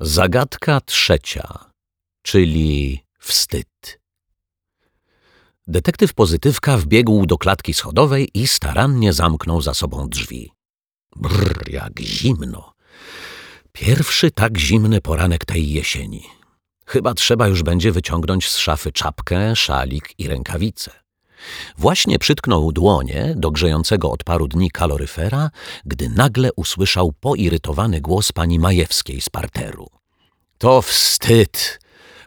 Zagadka trzecia, czyli wstyd. Detektyw pozytywka wbiegł do klatki schodowej i starannie zamknął za sobą drzwi. Brr, jak zimno. Pierwszy tak zimny poranek tej jesieni. Chyba trzeba już będzie wyciągnąć z szafy czapkę, szalik i rękawice. Właśnie przytknął dłonie do grzejącego od paru dni kaloryfera, gdy nagle usłyszał poirytowany głos pani Majewskiej z parteru. To wstyd!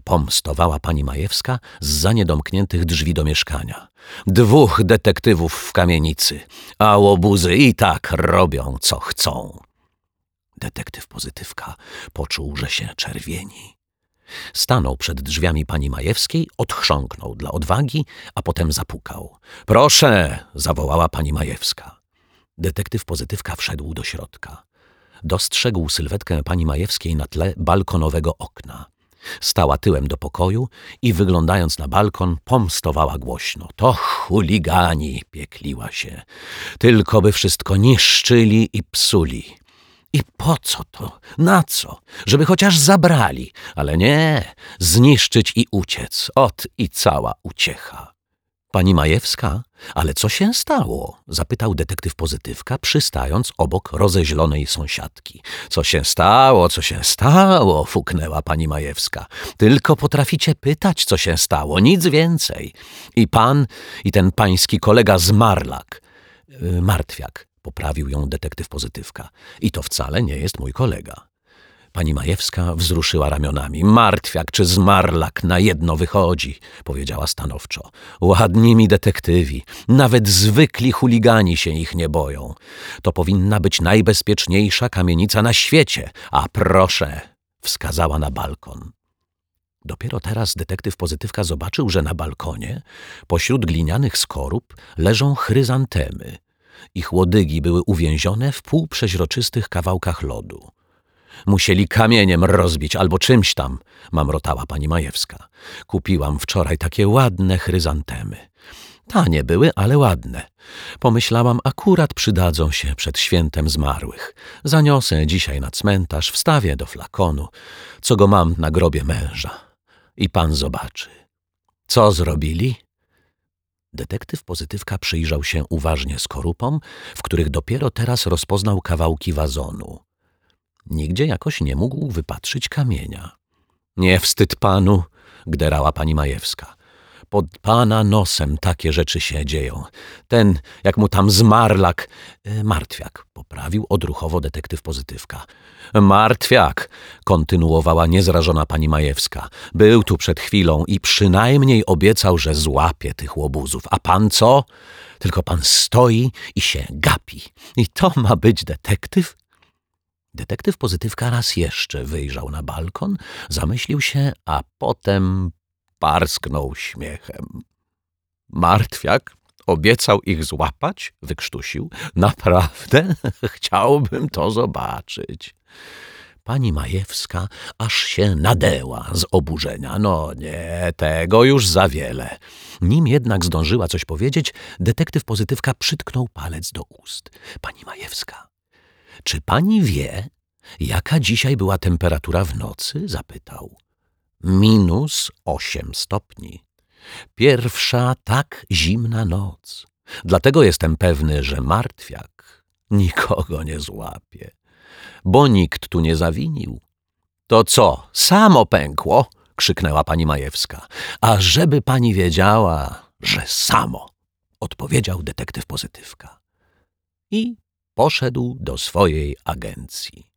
pomstowała pani Majewska z za niedomkniętych drzwi do mieszkania. Dwóch detektywów w kamienicy, a łobuzy i tak robią, co chcą. Detektyw pozytywka poczuł, że się czerwieni. Stanął przed drzwiami pani Majewskiej, odchrząknął dla odwagi, a potem zapukał. Proszę, zawołała pani Majewska. Detektyw pozytywka wszedł do środka. Dostrzegł sylwetkę pani Majewskiej na tle balkonowego okna. Stała tyłem do pokoju i wyglądając na balkon, pomstowała głośno. To chuligani, piekliła się. Tylko by wszystko niszczyli i psuli. I po co to? Na co? Żeby chociaż zabrali. Ale nie, zniszczyć i uciec. Ot i cała uciecha. Pani Majewska, ale co się stało? zapytał detektyw pozytywka, przystając obok rozeźlonej sąsiadki. Co się stało, co się stało? fuknęła pani Majewska. Tylko potraficie pytać, co się stało, nic więcej. I pan, i ten pański kolega Zmarlak, yy, martwiak, Poprawił ją detektyw pozytywka. I to wcale nie jest mój kolega. Pani Majewska wzruszyła ramionami. Martwiak czy zmarlak na jedno wychodzi, powiedziała stanowczo. Ładni mi detektywi, nawet zwykli chuligani się ich nie boją. To powinna być najbezpieczniejsza kamienica na świecie. A proszę, wskazała na balkon. Dopiero teraz detektyw pozytywka zobaczył, że na balkonie, pośród glinianych skorup, leżą chryzantemy – ich łodygi były uwięzione w półprzeźroczystych kawałkach lodu. Musieli kamieniem rozbić albo czymś tam, mamrotała pani Majewska. Kupiłam wczoraj takie ładne chryzantemy. Tanie były, ale ładne. Pomyślałam, akurat przydadzą się przed świętem zmarłych. Zaniosę dzisiaj na cmentarz, wstawię do flakonu, co go mam na grobie męża. I pan zobaczy. Co zrobili? Detektyw pozytywka przyjrzał się uważnie skorupom, w których dopiero teraz rozpoznał kawałki wazonu. Nigdzie jakoś nie mógł wypatrzyć kamienia. Nie wstyd panu, gderała pani Majewska. Pod pana nosem takie rzeczy się dzieją. Ten, jak mu tam zmarlak, e, martwiak, poprawił odruchowo detektyw pozytywka. Martwiak, kontynuowała niezrażona pani Majewska. Był tu przed chwilą i przynajmniej obiecał, że złapie tych łobuzów. A pan co? Tylko pan stoi i się gapi. I to ma być detektyw? Detektyw pozytywka raz jeszcze wyjrzał na balkon, zamyślił się, a potem parsknął śmiechem. Martwiak obiecał ich złapać? Wykrztusił. Naprawdę? Chciałbym to zobaczyć. Pani Majewska aż się nadeła z oburzenia. No nie, tego już za wiele. Nim jednak zdążyła coś powiedzieć, detektyw pozytywka przytknął palec do ust. Pani Majewska, czy pani wie, jaka dzisiaj była temperatura w nocy? zapytał minus osiem stopni. Pierwsza tak zimna noc. Dlatego jestem pewny, że martwiak nikogo nie złapie, bo nikt tu nie zawinił. To co, samo pękło? krzyknęła pani Majewska. A żeby pani wiedziała, że samo, odpowiedział detektyw pozytywka. I poszedł do swojej agencji.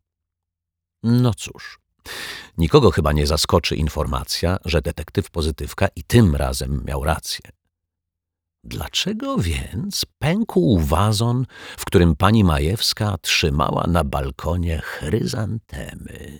No cóż, Nikogo chyba nie zaskoczy informacja, że detektyw pozytywka i tym razem miał rację. Dlaczego więc pękł wazon, w którym pani Majewska trzymała na balkonie chryzantemy?